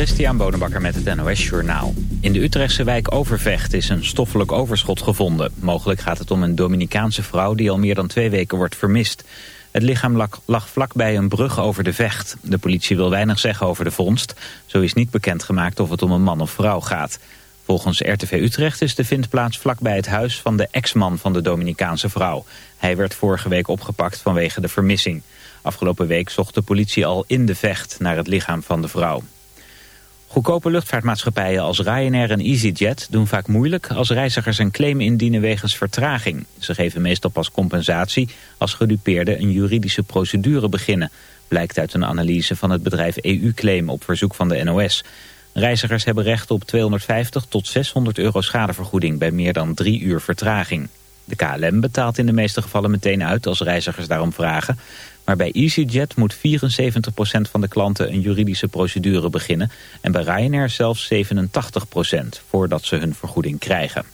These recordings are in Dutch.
Christian Bonenbakker met het NOS Journaal. In de Utrechtse wijk Overvecht is een stoffelijk overschot gevonden. Mogelijk gaat het om een Dominicaanse vrouw die al meer dan twee weken wordt vermist. Het lichaam lag, lag vlakbij een brug over de vecht. De politie wil weinig zeggen over de vondst. Zo is niet bekendgemaakt of het om een man of vrouw gaat. Volgens RTV Utrecht is de vindplaats vlakbij het huis van de ex-man van de Dominicaanse vrouw. Hij werd vorige week opgepakt vanwege de vermissing. Afgelopen week zocht de politie al in de vecht naar het lichaam van de vrouw. Goedkope luchtvaartmaatschappijen als Ryanair en EasyJet doen vaak moeilijk als reizigers een claim indienen wegens vertraging. Ze geven meestal pas compensatie als gedupeerden een juridische procedure beginnen, blijkt uit een analyse van het bedrijf EU-claim op verzoek van de NOS. Reizigers hebben recht op 250 tot 600 euro schadevergoeding bij meer dan drie uur vertraging. De KLM betaalt in de meeste gevallen meteen uit als reizigers daarom vragen. Maar bij EasyJet moet 74% van de klanten een juridische procedure beginnen... en bij Ryanair zelfs 87% voordat ze hun vergoeding krijgen.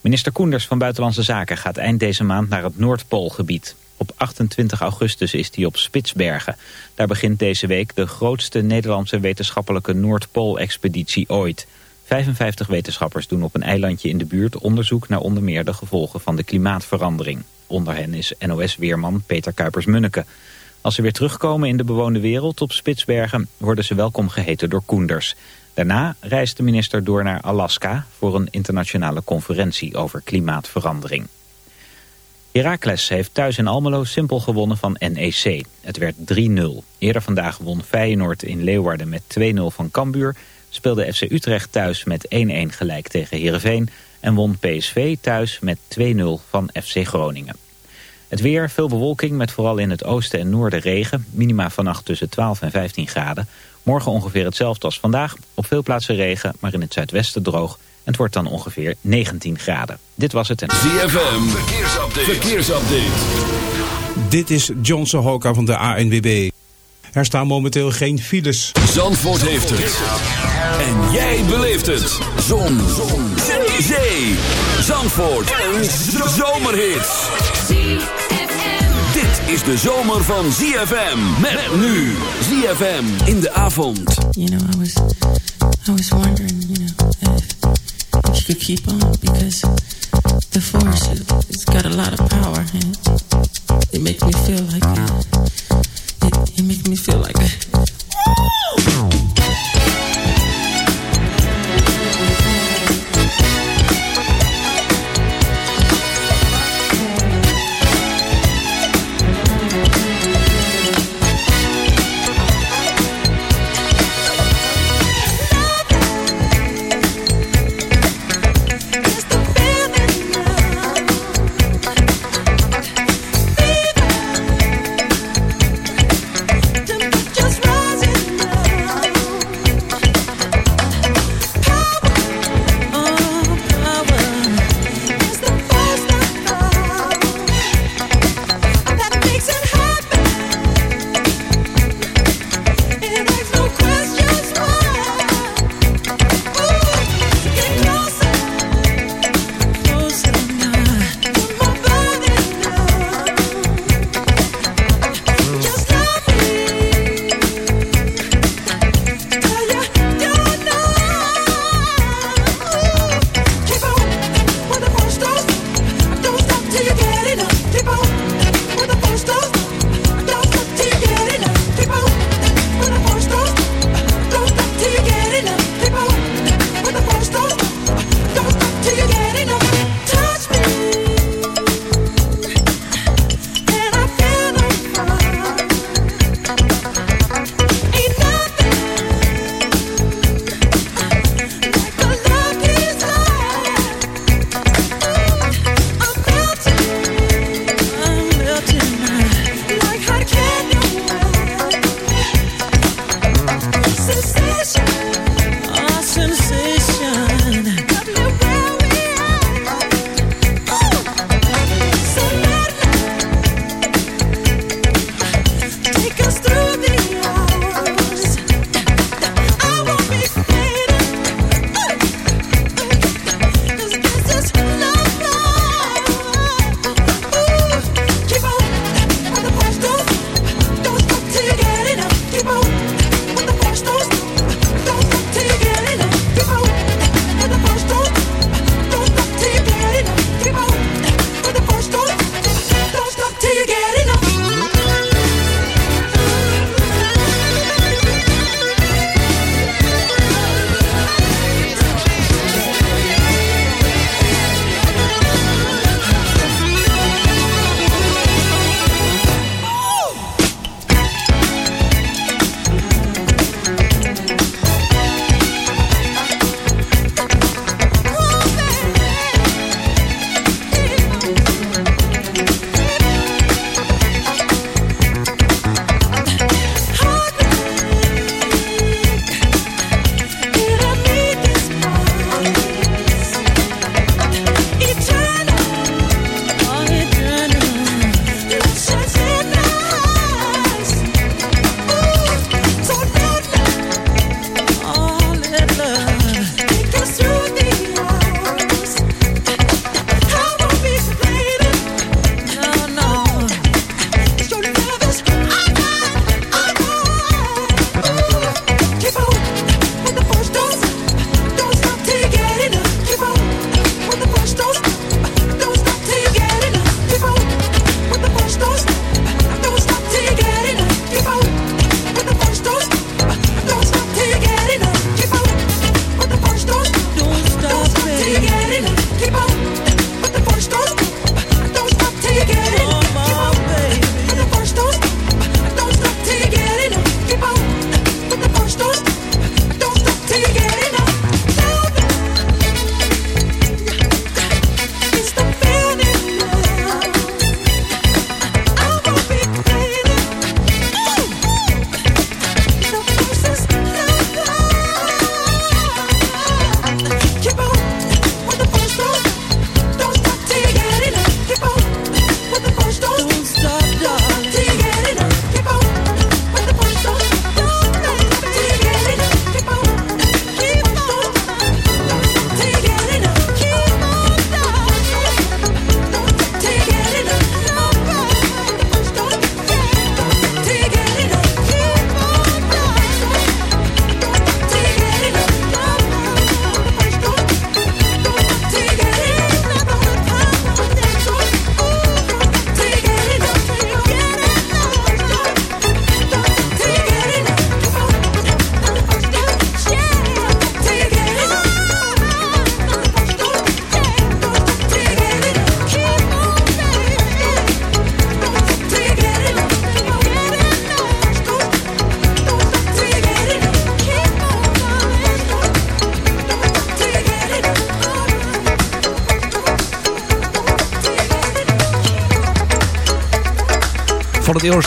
Minister Koenders van Buitenlandse Zaken gaat eind deze maand naar het Noordpoolgebied. Op 28 augustus is hij op Spitsbergen. Daar begint deze week de grootste Nederlandse wetenschappelijke Noordpool-expeditie ooit. 55 wetenschappers doen op een eilandje in de buurt onderzoek naar onder meer de gevolgen van de klimaatverandering. Onder hen is NOS-weerman Peter Kuipers-Munneke. Als ze weer terugkomen in de bewoonde wereld op Spitsbergen worden ze welkom geheten door Koenders. Daarna reist de minister door naar Alaska voor een internationale conferentie over klimaatverandering. Heracles heeft thuis in Almelo simpel gewonnen van NEC. Het werd 3-0. Eerder vandaag won Feyenoord in Leeuwarden met 2-0 van Cambuur. Speelde FC Utrecht thuis met 1-1 gelijk tegen Heerenveen. En won PSV thuis met 2-0 van FC Groningen. Het weer, veel bewolking met vooral in het oosten en noorden regen. Minima vannacht tussen 12 en 15 graden. Morgen ongeveer hetzelfde als vandaag. Op veel plaatsen regen, maar in het zuidwesten droog het wordt dan ongeveer 19 graden. Dit was het. En... ZFM, verkeersupdate. verkeersupdate. Dit is John Sohoka van de ANWB. Er staan momenteel geen files. Zandvoort heeft het. En jij beleeft het. Zon. Zon. Zee. Zandvoort. Een zomerhit. Dit is de zomer van ZFM. Met nu. ZFM in de avond. You know, I was, I was wondering, you know, if... you could keep on because the force has got a lot of power and it makes me feel like it, it makes me feel like just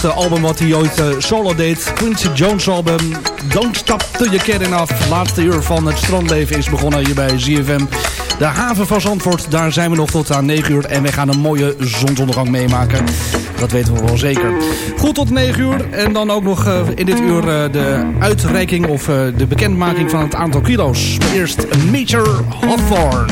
album wat hij ooit solo deed. Quincy Jones album, Don't Stop Till You Get Enough. Laatste uur van het strandleven is begonnen hier bij ZFM. De haven van Zandvoort, daar zijn we nog tot aan 9 uur. En we gaan een mooie zonsondergang meemaken. Dat weten we wel zeker. Goed tot 9 uur. En dan ook nog in dit uur de uitreiking of de bekendmaking van het aantal kilo's. Maar eerst Major Hawthorne.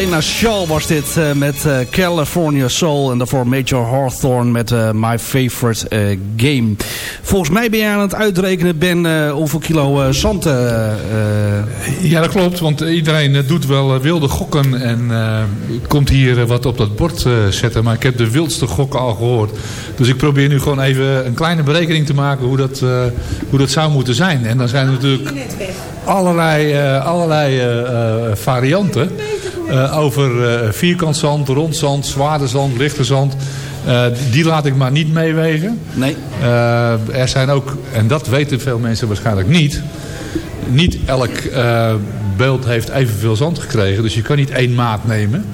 Marlena Shaw was dit uh, met uh, California Soul. En daarvoor Major Hawthorne met uh, My Favorite Game. Volgens mij ben je aan het uitrekenen, Ben, hoeveel kilo zand... Ja, dat klopt. Want iedereen doet wel wilde gokken. En komt hier wat op dat bord zetten. Maar ik heb de wildste gokken al gehoord. Dus ik probeer nu gewoon even een kleine berekening te maken hoe dat, hoe dat zou moeten zijn. En dan zijn er natuurlijk allerlei, allerlei varianten. Uh, over uh, vierkant zand, rond zand, zwaarder zand, lichter zand. Uh, die laat ik maar niet meewegen. Nee. er zijn ook, en dat weten veel mensen waarschijnlijk niet... niet elk beeld heeft evenveel zand gekregen. Dus je kan niet één maat nemen.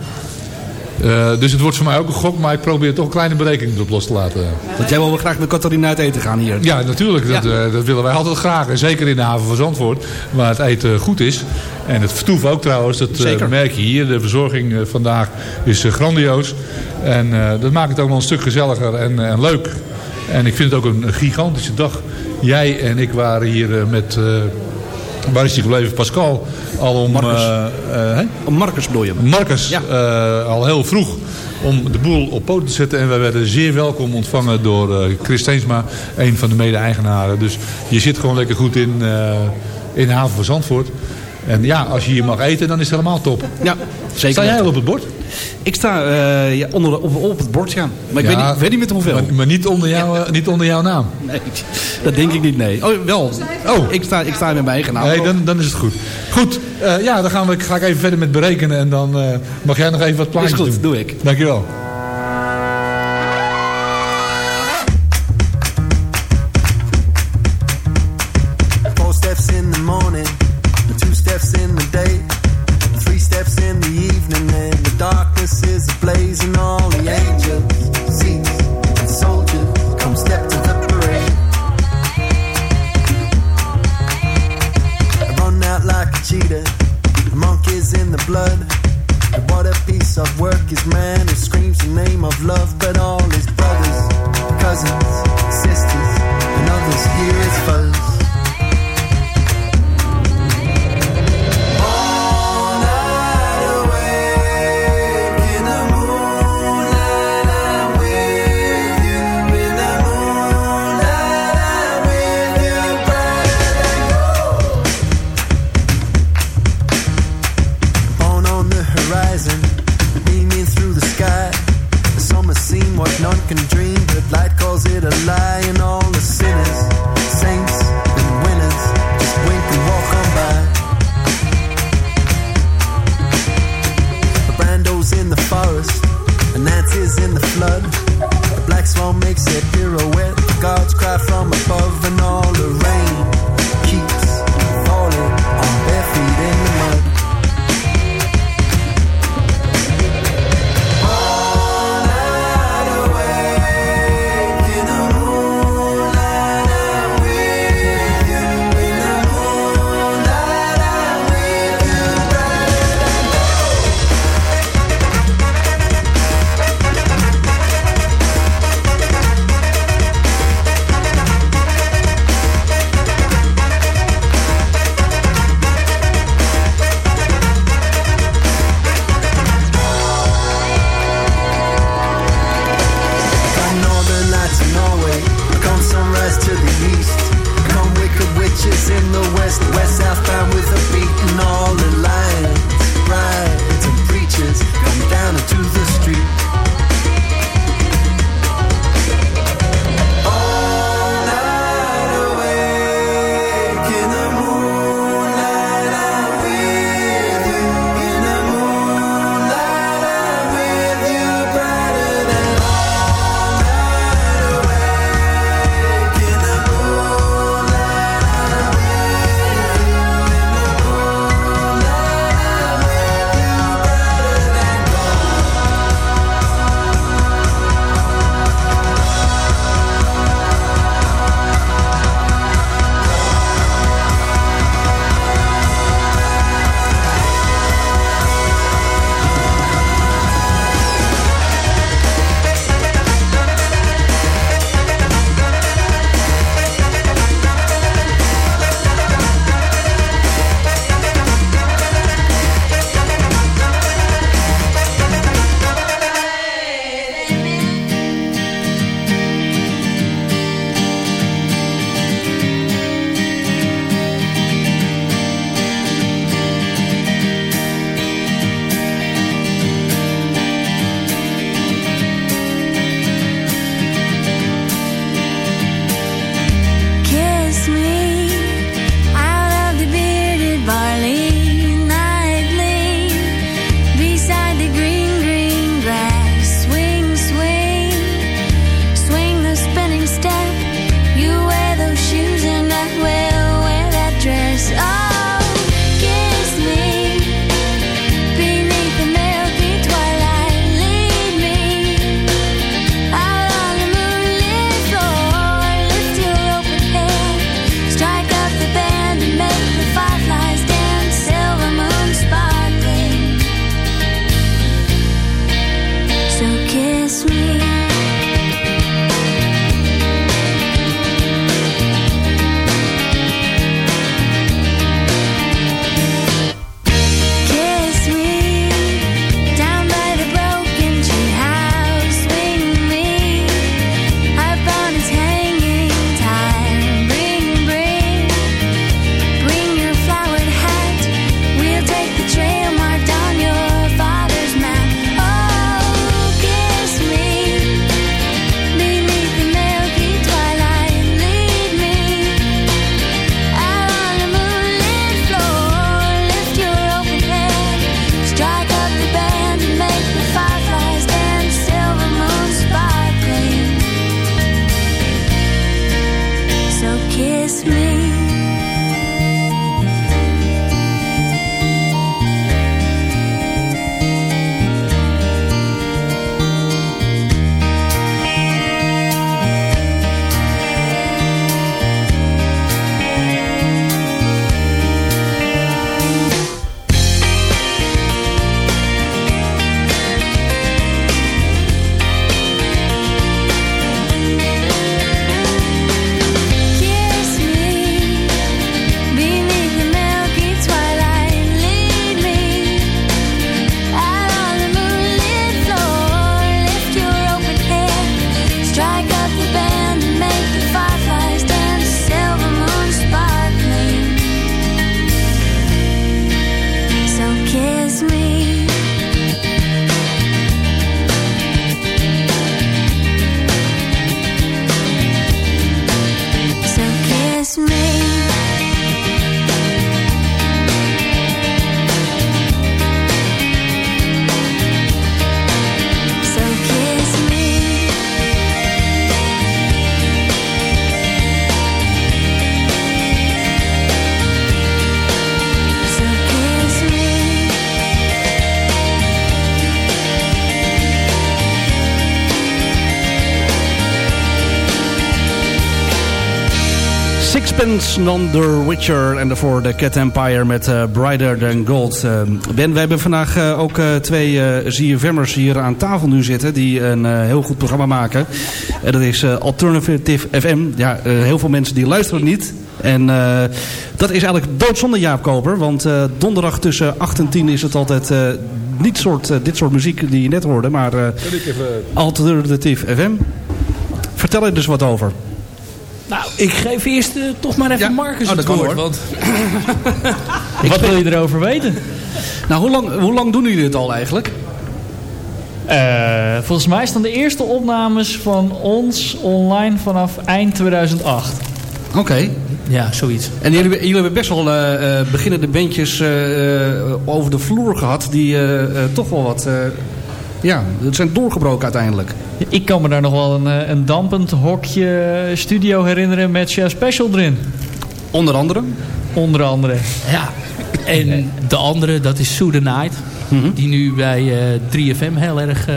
Uh, dus het wordt voor mij ook een gok, maar ik probeer toch een kleine berekening erop los te laten. Want jij wil wel graag met Catharina uit eten gaan hier. Ja, natuurlijk. Dat, ja. Uh, dat willen wij altijd graag. En zeker in de haven van Zandvoort, waar het eten goed is. En het vertoef ook trouwens, dat uh, merk je hier. De verzorging vandaag is grandioos. En dat maakt het wel een stuk gezelliger en, en, leuk. En ik vind het ook een gigantische dag. Jij en ik waren hier met Waar is hij gebleven? Pascal. Al om... Marcus. Uh, uh, Marcus bedoel je? Marcus. Ja. Uh, al heel vroeg om de boel op poten te zetten. En wij werden zeer welkom ontvangen door Chris Teensma. Een van de mede-eigenaren. Dus je zit gewoon lekker goed in, in de haven van Zandvoort. En ja, als je hier mag eten, dan is het helemaal top. Ja, zeker. Sta jij al op het bord? Ik sta uh, ja, onder, op, op, het bord, ja. Maar ik ja, weet, niet, weet niet met hoeveel. Maar, maar niet, onder jou, ja. niet onder jouw naam? Nee, dat denk ik niet, nee. Oh, wel. Oh. Ik sta, ik sta met mijn eigen naam. Nee, dan, dan is het goed. Goed, uh, ja, dan gaan we, ga ik even verder met berekenen. En dan uh, mag jij nog even wat plaatjes doen. Is goed, doen. doe ik. Dankjewel. cheetah. The monk is in the blood. And what a piece of work is man who screams the name of love. Sixpence Non The Witcher en daarvoor de Cat Empire met eh, Brighter Than Gold. Eh, ben, we hebben vandaag eh, ook twee ZFM'ers hier aan tafel nu zitten die een heel goed programma maken. En dat is Alternative FM. Ja, heel veel mensen die luisteren niet. En dat is eigenlijk doodzonde Jaap Koper. Want donderdag tussen 8 en 10 is het altijd niet soort, dit soort muziek die je net hoorde. Maar Alternative FM. Vertel er dus wat over. Nou, ik geef eerst eh, toch maar even Ja. Marcus Oh, dat het woord. Want Wat wil je erover weten? Nou, hoe lang, hoe lang doen jullie dit al eigenlijk? Eh, volgens mij staan de eerste opnames van ons online vanaf eind 2008. Oké. Ja, zoiets. En jullie, jullie hebben best wel eh, eh, beginnende bandjes eh, eh, over de vloer gehad die eh, eh, toch wel wat... eh, ja, het zijn doorgebroken uiteindelijk. Ik kan me daar nog wel een, eh, een dampend hokje studio herinneren met Chef Special erin. Onder andere? Onder andere. Ja. En de andere, dat is Sue the Night. Mhm. Die nu bij eh 3FM heel erg eh,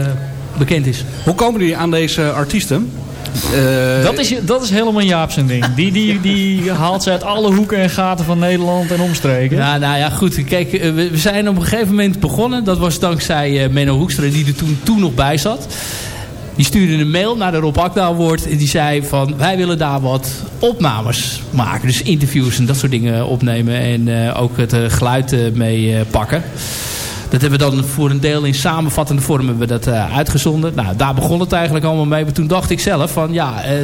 bekend is. Hoe komen jullie aan deze artiesten? Eh, Dat is, dat is helemaal Jaap zijn ding. Die, die, die haalt ze uit alle hoeken en gaten van Nederland en omstreken. Ja, nou ja, goed. Kijk, eh, we, zijn op een gegeven moment begonnen. Dat was dankzij eh, Menno Hoekstra, die er toen, toen nog bij zat. Die stuurde een mail naar de Rob Akda Award. En die zei van, wij willen daar wat opnames maken. Dus interviews en dat soort dingen opnemen. En ook het geluid mee pakken. Dat hebben we dan voor een deel in samenvattende vorm hebben we dat eh, uitgezonden. Nou, daar begon het eigenlijk allemaal mee. Maar toen dacht ik zelf van ja, eh,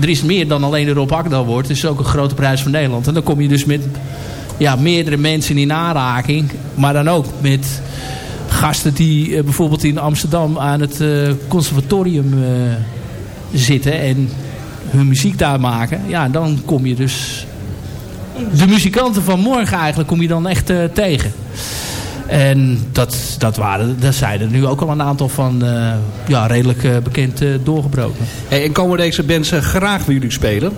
er is meer dan alleen de Rob Akda Award. Het is ook een grote prijs voor Nederland. En dan kom je dus met ja, meerdere mensen in aanraking. Maar dan ook met gasten die eh, bijvoorbeeld in Amsterdam aan het conservatorium zitten. En hun muziek daar maken. Ja, dan kom je dus... De muzikanten van morgen eigenlijk kom je dan echt eh, tegen. En dat, dat, waren, daar zijn er nu ook al een aantal van eh, ja, redelijk eh, bekend eh, doorgebroken. Hey, en komen deze eh, graag bij jullie spelen?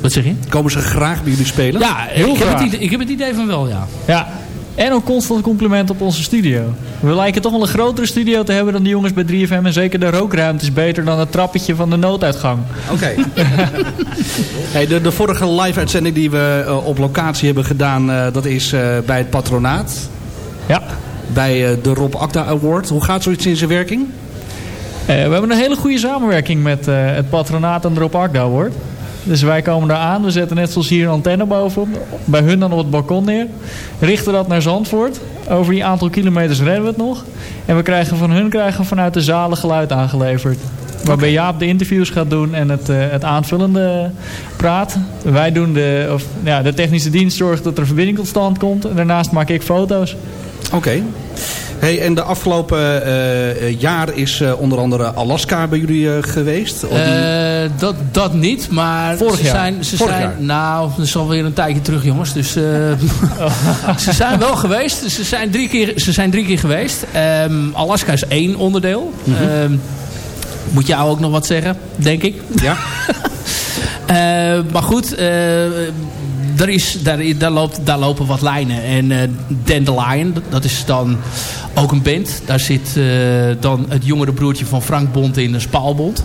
Wat zeg je? Komen ze graag bij jullie spelen? Ja, Heel ik heb, het graag. idee, ik heb het idee van wel, ja. Ja. En ook constant compliment op onze studio. We lijken toch wel een grotere studio te hebben dan die jongens bij 3FM. En zeker de rookruimte is beter dan het trappetje van de nooduitgang. Oké. hey, de, de vorige live-uitzending die we op locatie hebben gedaan, eh, dat is eh, bij het patronaat. Ja. Bij eh, de Rob Akda Award. Hoe gaat zoiets in zijn werking? we hebben een hele goede samenwerking met eh, het patronaat en Drop Akda hoor. Dus wij komen daar aan. We zetten net zoals hier een antenne bovenop. Bij hun dan op het balkon neer. Richten dat naar Zandvoort. Over die aantal kilometers redden we het nog. En we krijgen van hun krijgen vanuit de zalen geluid aangeleverd. Waarbij Jaap de interviews gaat doen en het, eh, het aanvullende praat. Wij doen de, of, ja, de technische dienst zorgt dat er verbinding tot stand komt. En daarnaast maak ik foto's. Oké. Hey, en de afgelopen eh, eh, jaar is eh, onder andere Alaska bij jullie eh, geweest. Of die- Eh, dat, dat niet, maar Vorig ze jaar. zijn... Ze Vorig zijn jaar. Nou, dat is alweer een tijdje terug, jongens. Dus eh, ze zijn wel geweest. Ze zijn drie keer, ze zijn drie keer geweest. Ehm, Alaska is één onderdeel. Mhm. Ehm, moet jou ook nog wat zeggen, denk ik. Ja. Eh, maar goed, eh, er is, daar, daar, loopt, daar lopen wat lijnen. En eh Dandelion, dat is dan ook een band. Daar zit eh, dan het jongere broertje van Frank Bond in, de Spaalbond.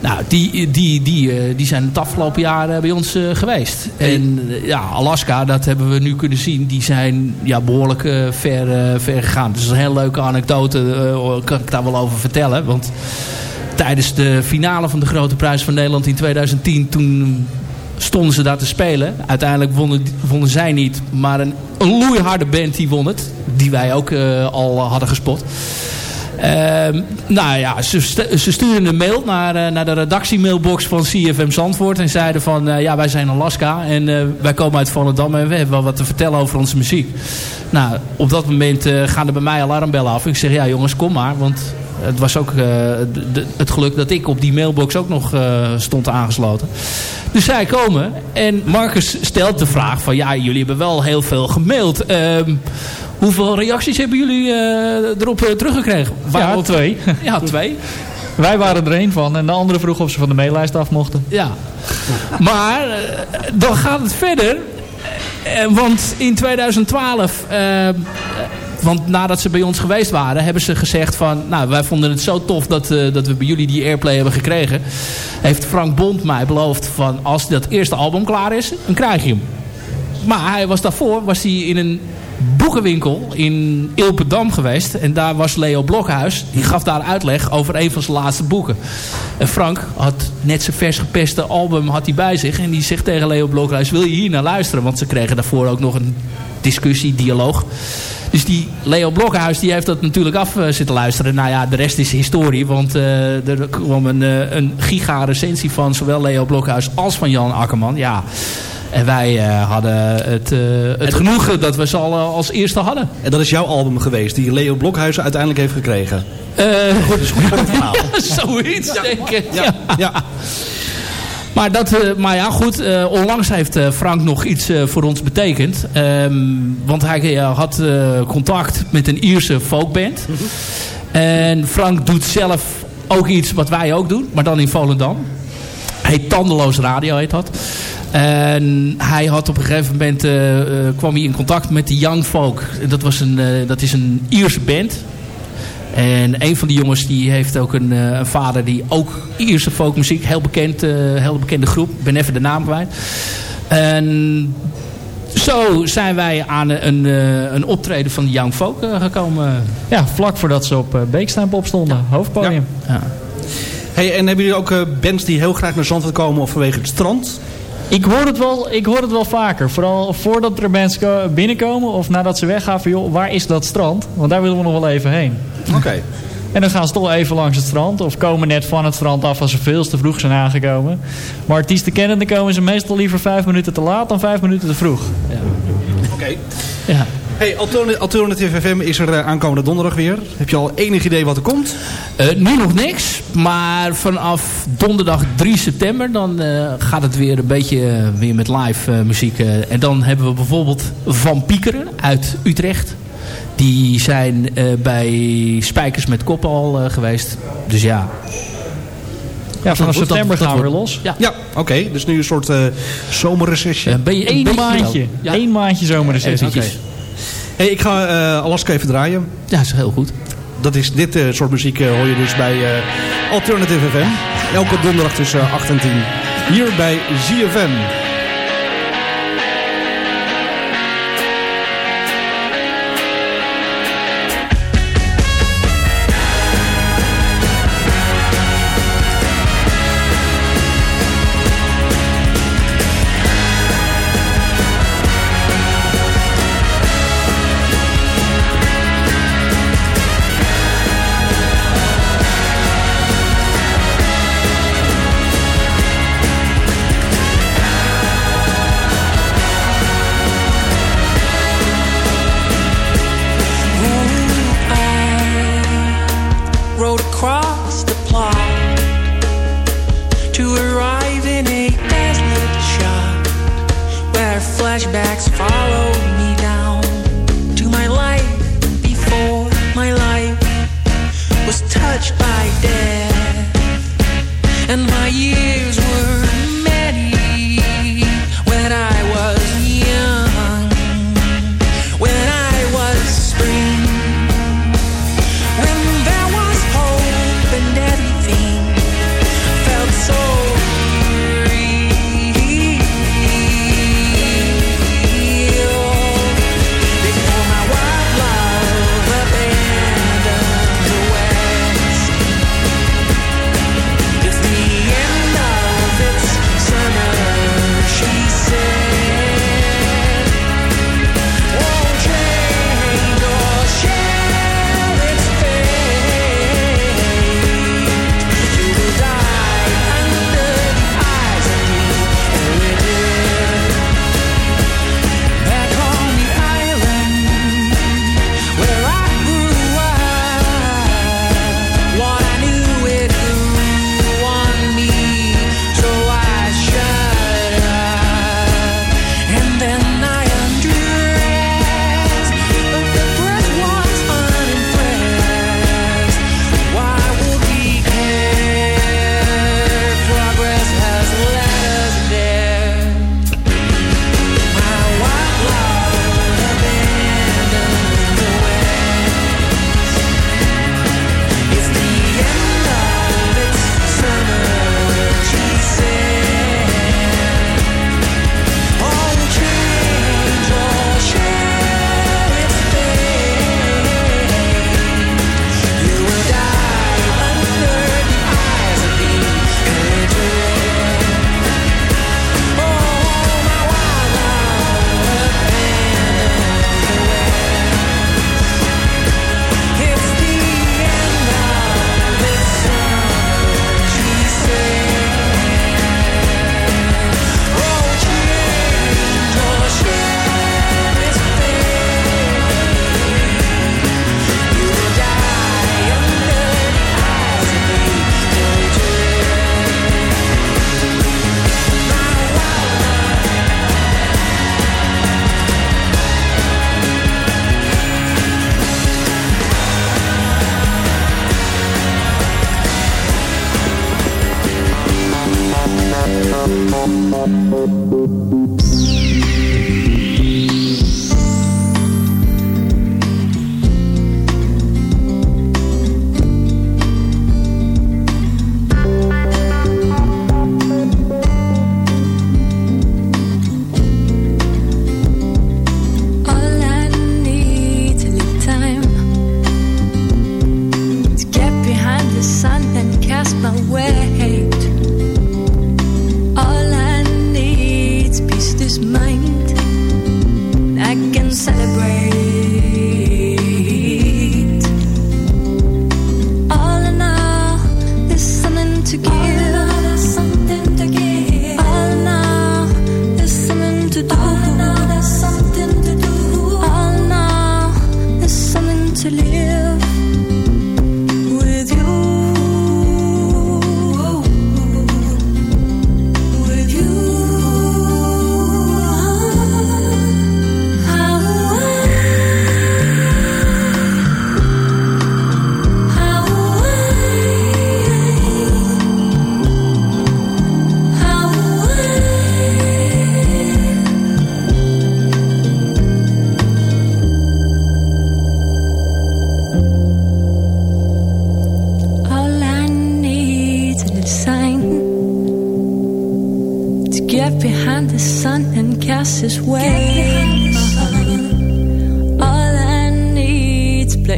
Nou, die, die, die, eh, die zijn het afgelopen jaar eh, bij ons eh, geweest. En eh, ja, Alaska, dat hebben we nu kunnen zien. Die zijn ja, behoorlijk eh, ver, eh, ver gegaan. Dus dat is een hele leuke anekdote. eh, kan ik daar wel over vertellen. Want tijdens de finale van de Grote Prijs van Nederland in 2010... toen stonden ze daar te spelen. Uiteindelijk wonnen, wonnen zij niet. Maar een, een loeiharde band die won het. Die wij ook eh, al hadden gespot. Ehm, nou ja, ze, st- ze stuurden een mail naar, eh, naar de redactiemailbox van CFM Zandvoort. En zeiden van, eh, ja, wij zijn Alaska. En wij komen uit Volendam en we hebben wel wat te vertellen over onze muziek. Nou, op dat moment gaan er bij mij alarmbellen af. Ik zeg, ja jongens, kom maar. Want het was ook eh, de- het geluk dat ik op die mailbox ook nog eh, stond aangesloten. Dus zij komen en Marcus stelt de vraag van... ja, jullie hebben wel heel veel gemaild. Ehm, hoeveel reacties hebben jullie eh, erop teruggekregen? Ja, twee. Ja, twee. Wij waren er één van en de andere vroeg of ze van de maillijst af mochten. Ja. Maar dan gaat het verder. Want in 2012... eh, want nadat ze bij ons geweest waren, hebben ze gezegd van... Nou, wij vonden het zo tof dat, eh, dat we bij jullie die airplay hebben gekregen. Heeft Frank Bond mij beloofd van als dat eerste album klaar is, dan krijg je hem. Maar hij was daarvoor was hij in een boekenwinkel in Ilpendam geweest. En daar was Leo Blokhuis. Die gaf daar uitleg over een van zijn laatste boeken. En Frank had net zijn vers gepeste album had hij bij zich. En die zegt tegen Leo Blokhuis, wil je hier naar luisteren? Want ze kregen daarvoor ook nog een discussie, dialoog. Dus die Leo Blokhuis die heeft dat natuurlijk af eh, zitten luisteren. Nou ja, de rest is historie. Want eh, er kwam een, eh, een giga recensie van zowel Leo Blokhuis als van Jan Akkerman. Ja, en wij hadden het, het genoegen dat we ze al als eerste hadden. En dat is jouw album geweest, die Leo Blokhuizen uiteindelijk heeft gekregen. Goed, is goed verhaal. Zoiets, denk ik. Ja. Ja. Maar, dat, eh, maar ja, goed. eh, onlangs heeft eh, Frank nog iets voor ons betekend. Ehm, want hij had contact met een Ierse folkband. En Frank doet zelf ook iets wat wij ook doen. Maar dan in Volendam. Heet Tandeloos Radio heet dat. En hij had op een gegeven moment kwam hij in contact met de Young Folk. Dat, was een, dat is een Ierse band. En een van die jongens die heeft ook een, eh, een vader die ook Ierse folkmuziek, heel bekend, eh, heel bekende groep. Ik ben even de naam kwijt. En zo zijn wij aan een, eh, een optreden van de Young Folk gekomen. Ja, vlak voordat ze op uh, Beekstein opstonden. Hoofdpodium. Ja. Hey, en hebben jullie ook eh, bands die heel graag naar Zandvoort komen of vanwege het strand? Ik hoor, het wel, ik hoor het wel vaker. Vooral voordat er mensen ko- binnenkomen of nadat ze weggaan van... joh, waar is dat strand? Want daar willen we nog wel even heen. Oké. En dan gaan ze toch even langs het strand. Of komen net van het strand af als ze veel te vroeg zijn aangekomen. Maar artiesten kennen, dan komen ze meestal liever vijf minuten te laat dan vijf minuten te vroeg. Oké. Ja. Hey, Altern- Alternative FM is er eh, aankomende donderdag weer. Heb je al enig idee wat er komt? Eh, nu nog niks, maar vanaf donderdag 3 september dan eh, gaat het weer een beetje weer met live muziek. eh. en dan hebben we bijvoorbeeld Van Piekeren uit Utrecht. Die zijn eh, bij Spijkers met Kop al eh, geweest. Dus ja. Ja, vanaf september dat gaan we weer los. Ja. Ja, oké. Dus nu een soort eh zomerrecessie. Een maandje. Ja. Eén maandje zomerreces. Eventjes. Hey, ik ga eh, Alaska even draaien. Ja, is heel goed. Dat is, dit eh, soort muziek eh, hoor je dus bij Alternative FM. Elke donderdag tussen 8 en 10. Hier bij ZFM.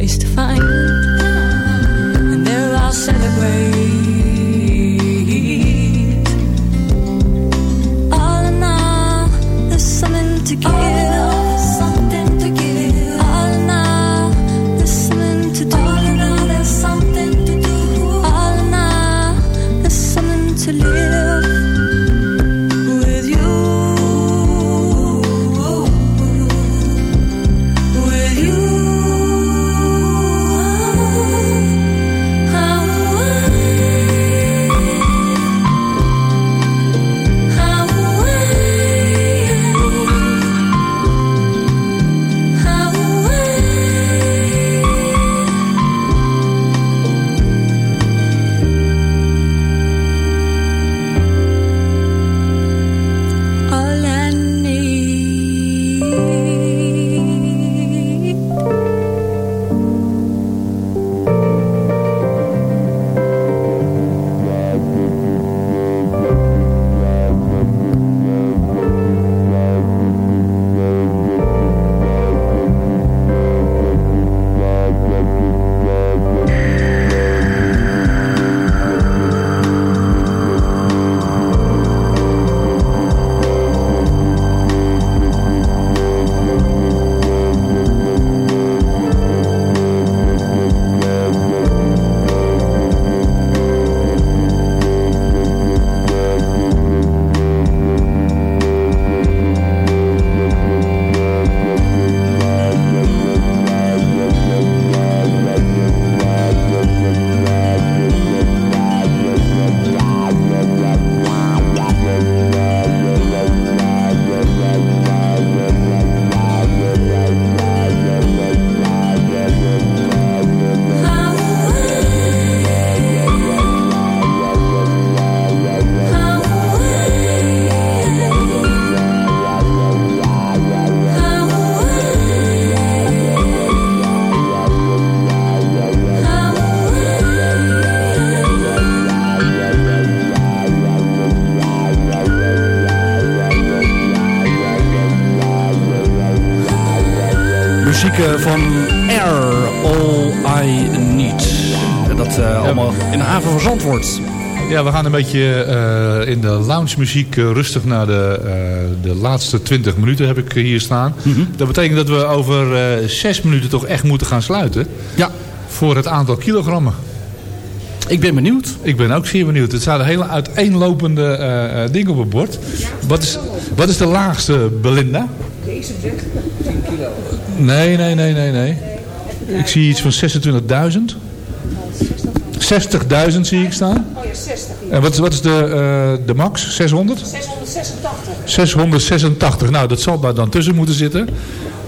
Need's a place to find, een beetje eh, in de lounge muziek eh, rustig naar de, eh, de laatste 20 minuten heb ik hier staan. Dat betekent dat we over eh 6 minuten toch echt moeten gaan sluiten. Ja. Voor het aantal kilogrammen. Ik ben benieuwd. Ik ben ook zeer benieuwd. Het staat een hele uiteenlopende eh, eh, ding op het bord. Wat is, wat is de laagste, Belinda? Deze 10 kilo. Nee, nee, nee, nee, nee. Ik zie iets van 26.000. 60.000 zie ik staan. Oh ja, 60. En wat is, wat is de, eh, de max? 600? 686. 686. Nou, dat zal daar dan tussen moeten zitten.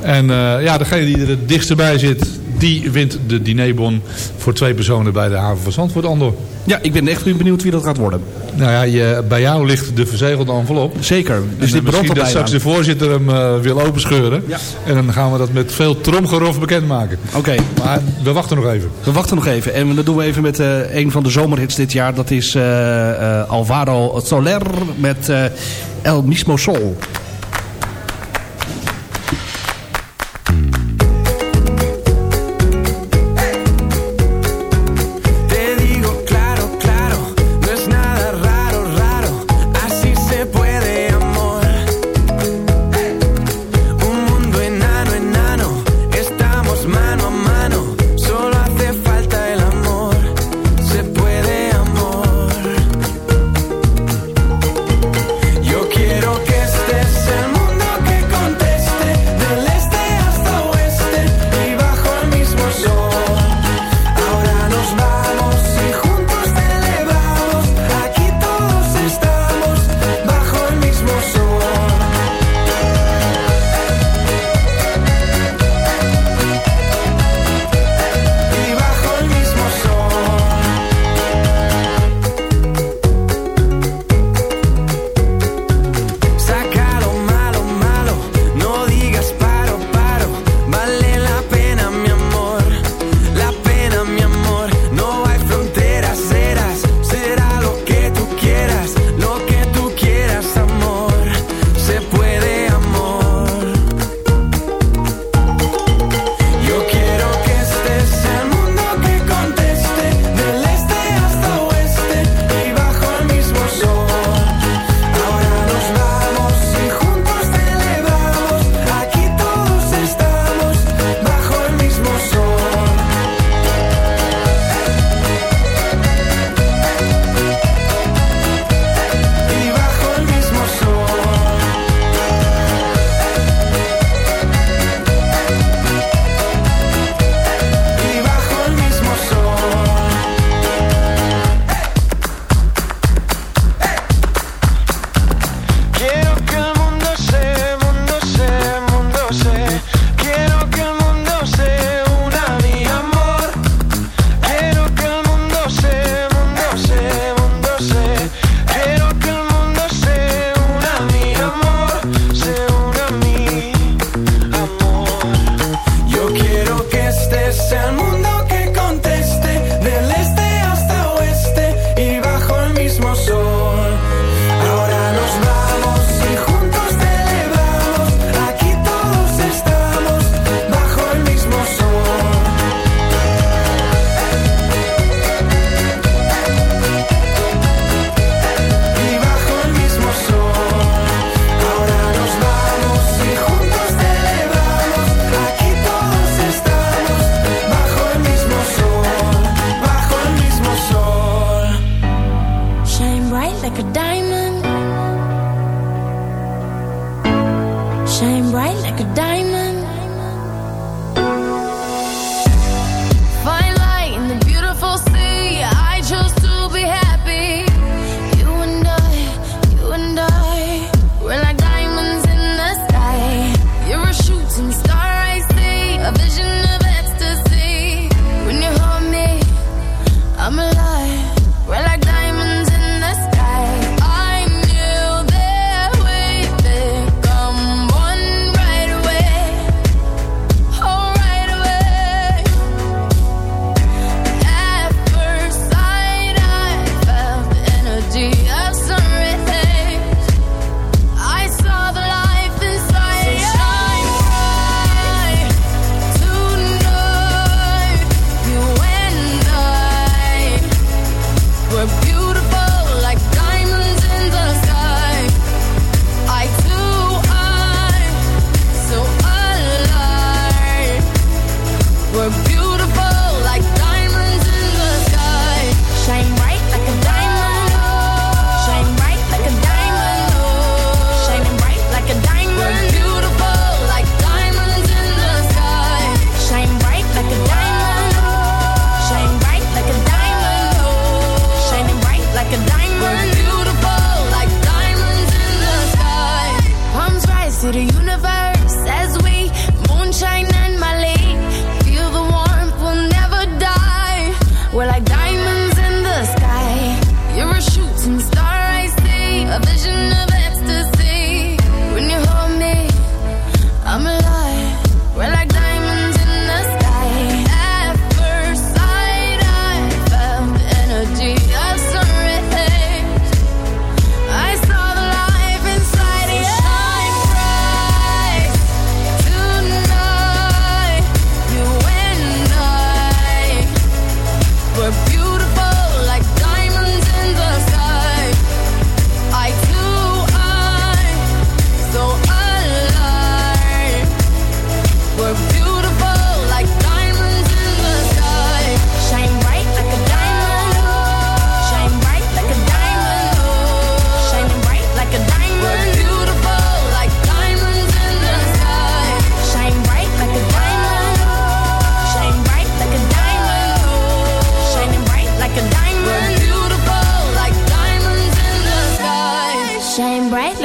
En eh, ja, degene die er het dichtst bij zit, die wint de dinerbon voor twee personen bij de haven van Zandvoort, Andor. Ja, ik ben echt benieuwd wie dat gaat worden. Nou ja, je, bij jou ligt de verzegelde envelop. Zeker. Dus Dus dit misschien dat straks de voorzitter hem eh, wil openscheuren. Ja. En dan gaan we dat met veel tromgerof bekendmaken. Oké. Maar we wachten nog even. We wachten nog even. En dat doen we even met eh, een van de zomerhits dit jaar. Dat is eh, Alvaro Soler met El Mismo Sol.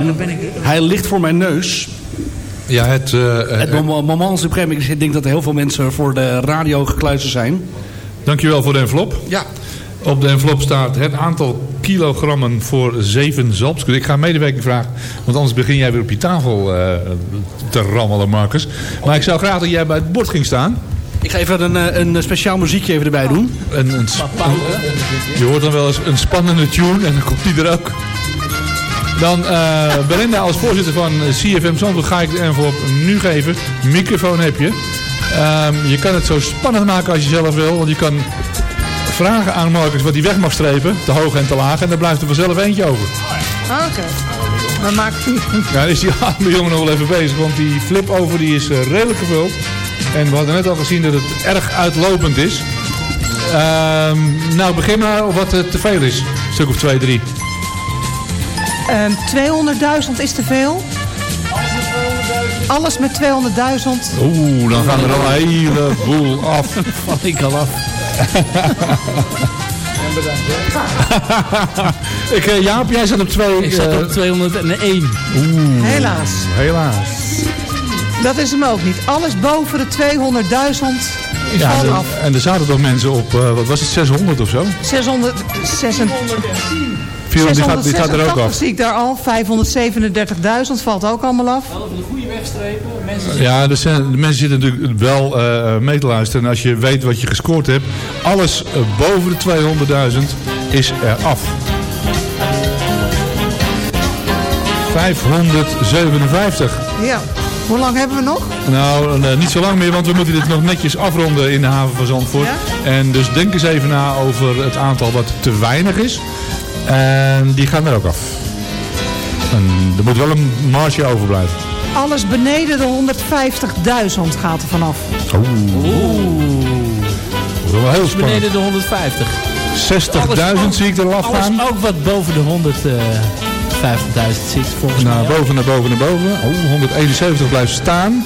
Ben, hij ligt voor mijn neus. Ja, het... eh, Het eh, moment moment supreme. Ik denk dat er heel veel mensen voor de radio gekluisterd zijn. Dankjewel voor de envelop. Ja. Op de envelop staat het aantal kilogrammen voor zeven zalpskuren. Ik ga medewerking vragen, want anders begin jij weer op je tafel eh, te rammelen, Marcus. Maar ik zou graag dat jij bij het bord ging staan. Ik ga even een, een speciaal muziekje even erbij doen. Een, een, je hoort dan wel eens een spannende tune en dan komt die er ook. Dan eh Belinda als voorzitter van CFM Zandvoort ga ik de envelop nu geven. Microfoon heb je. Ehm, je kan het zo spannend maken als je zelf wil. Want je kan vragen aan Marcus wat hij weg mag strepen. Te hoog en te laag. En dan blijft er vanzelf eentje over. Oké. Maar maakt Ja, dan is die arme jongen nog wel even bezig. Want die flip-over die is eh, redelijk gevuld. En we hadden net al gezien dat het erg uitlopend is. Ehm, nou, begin maar wat eh, te veel is. Een stuk of twee, drie. Ehm 200.000 is te veel. Alles met 200.000. Oeh, dan gaan er al een heleboel af. Val ik al af. Ik, eh, Jaap, jij zat op twee. Ik zat eh, op 201. Helaas. Helaas. Dat is hem ook niet. Alles boven de 200.000 is Ja, de- af. en er zaten toch mensen op, eh, wat was het, 600 of zo? 600, Viel, die, gaat, die gaat er ook 686 af. zie ik daar al. 537.000 valt ook allemaal af. Van de goede wegstrepen. Mensen Ja, er zijn, de mensen zitten natuurlijk wel eh, mee te luisteren. En als je weet wat je gescoord hebt, alles eh, boven de 200.000 is er af. 557. Ja. Hoe lang hebben we nog? Nou, eh, niet zo lang meer, want we moeten dit nog netjes afronden in de haven van Zandvoort. Ja? En dus denk eens even na over het aantal wat te weinig is. En die gaan er ook af. En er moet wel een marge overblijven. Alles beneden de 150.000 gaat er vanaf. Oeh. Dat is wel heel spannend. beneden de 150. 60.000 zie ik er al afgaan. Alles ook wat boven de 150.000 zit volgens mij. Naar boven, naar boven, naar boven. Oh, 171 blijft staan.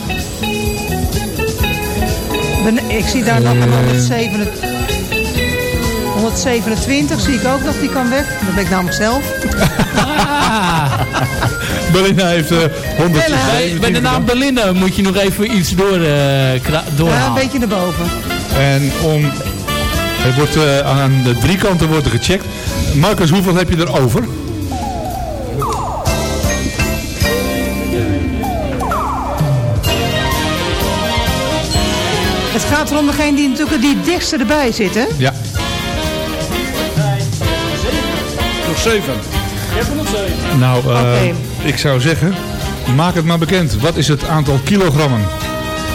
Ben- Ik zie daar nog een 127, 127 zie ik ook nog, die kan weg. Dat ben ik namelijk zelf. Belinda heeft eh 100 Bij, bij de naam Belinda moet je nog even iets door, eh, kra- Ja, een doorhalen. beetje naar boven. En om... Het wordt, eh, aan de drie kanten wordt er gecheckt. Marcus, hoeveel heb je er over? Het gaat erom degene die natuurlijk die het dichtste erbij zit, hè? Ja. Nog zeven. Nou, eh, ik zou zeggen, maak het maar bekend. Wat is het aantal kilogrammen?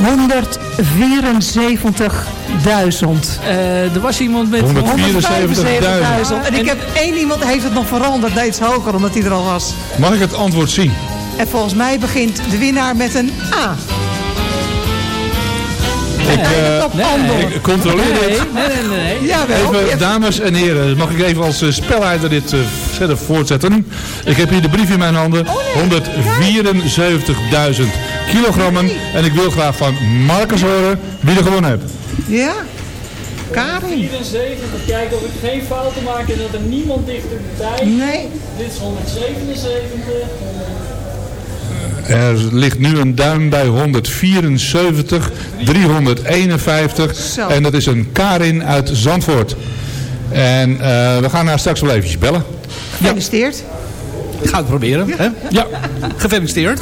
174.000. Eh, er was iemand met... 174.000. En ik heb één iemand heeft het nog veranderd, nee, iets hoger omdat hij er al was. Mag ik het antwoord zien? En volgens mij begint de winnaar met een A. Ik, eh, ik controleer Nee, het. nee, nee, nee. Even, dames en heren, mag ik even als eh, spelleider dit eh, verder voortzetten? Ik heb hier de brief in mijn handen. 174.000 kilogrammen. En ik wil graag van Marcus horen wie er gewonnen heeft. Ja? Karin? 74, kijken of ik geen fouten maak en dat er niemand dichterbij Nee. Dit is 177. Er ligt nu een duim bij 174, 351. Zo. En dat is een Karin uit Zandvoort. En eh, we gaan haar straks wel eventjes bellen. Gefeliciteerd. Ga het proberen. Hè? Ja, gefeliciteerd.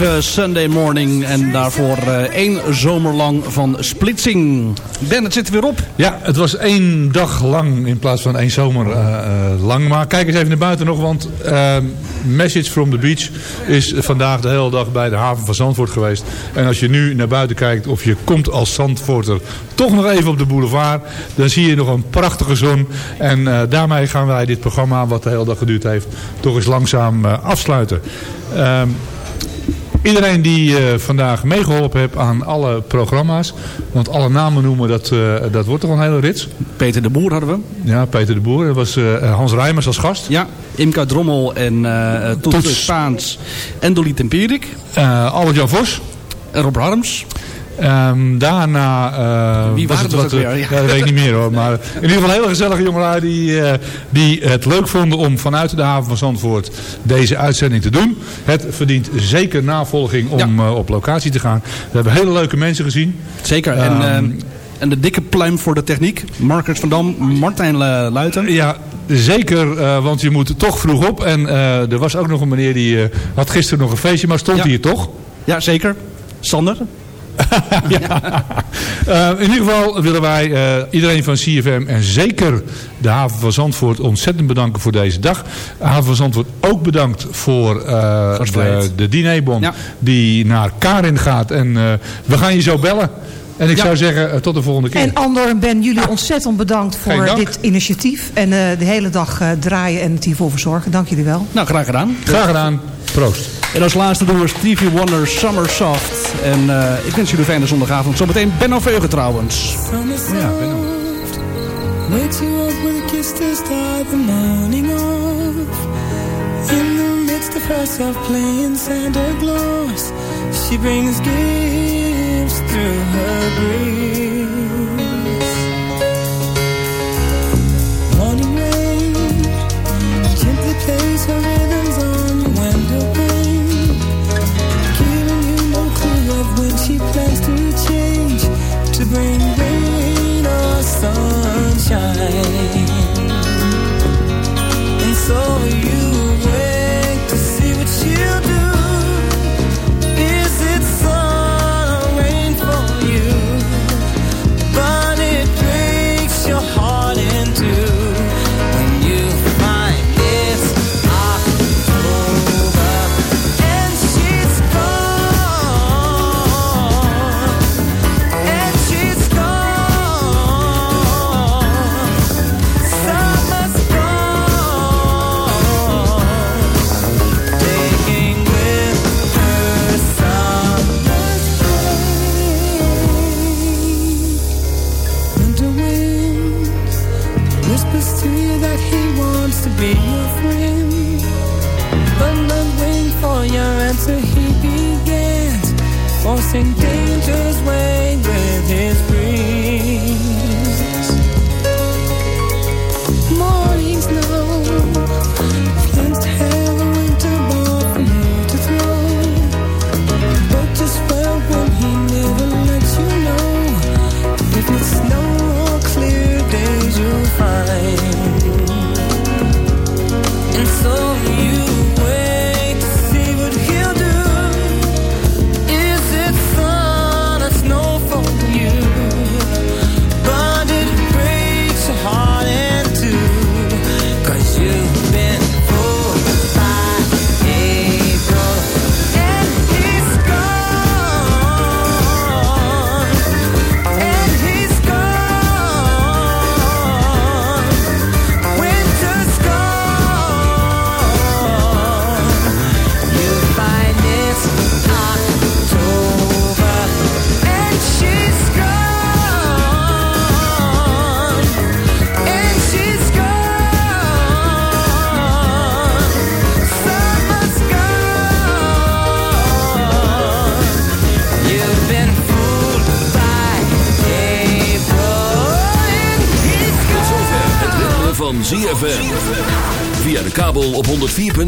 5, eh, Sunday Morning. En daarvoor eh, één zomer lang van Splitsing. Ben, het zit er weer op. Ja, het was één dag lang in plaats van één zomer eh, lang. Maar kijk eens even naar buiten nog, want eh, Message from the Beach is vandaag de hele dag bij de haven van Zandvoort geweest. En als je nu naar buiten kijkt of je komt als Zandvoorter toch nog even op de boulevard, dan zie je nog een prachtige zon. En daarmee gaan wij dit programma, wat de hele dag geduurd heeft, toch eens langzaam afsluiten. Ehm, Iedereen die eh, vandaag meegeholpen heeft aan alle programma's. Want alle namen noemen, dat, eh, dat wordt toch een hele rits. Peter de Boer hadden we. Ja, Peter de Boer. Er was eh, Hans Rijmers als gast. Ja, Imka Drommel en eh Toets. Spaans en Dolly Tempierik. Uh, Albert-Jan Vos. En Rob Harms. Ehm, daarna... eh, Wie was eh, ook weer? Ja. Ja, dat weet ik niet meer hoor. Maar in ieder geval hele gezellige jongelui die, eh, die het leuk vonden om vanuit de haven van Zandvoort deze uitzending te doen. Het verdient zeker navolging om eh, op locatie te gaan. We hebben hele leuke mensen gezien. Zeker. En, Ehm, ehm, en de dikke pluim voor de techniek. Marcus van Dam, Martijn Luiten. Ja, zeker, eh, want je moet toch vroeg op. En er was ook nog een meneer die had gisteren nog een feestje, maar stond Ja. hier toch? Ja, zeker. Sander. Eh, in ieder geval willen wij eh, iedereen van CFM en zeker de haven van Zandvoort ontzettend bedanken voor deze dag. De haven van Zandvoort ook bedankt voor eh, de, dinerbon Ja. die naar Karin gaat. En eh, we gaan je zo bellen. En ik Ja. zou zeggen, tot de volgende keer. En Andor en Ben, jullie ontzettend bedankt voor dit initiatief. En eh, de hele dag eh, draaien en het hiervoor verzorgen. Dank jullie wel. Nou, graag gedaan. Graag gedaan. Proost. En als laatste doen we Stevie Wonder Summer Soft. En eh, ik wens jullie een fijne zondagavond. Zometeen Benno Veugen trouwens. Ja, Benno. Wakes you up with a kiss to start the morning off. In the midst of herself playing Santa Claus, she brings gifts through her. She plans to change to bring rain or sunshine. And so you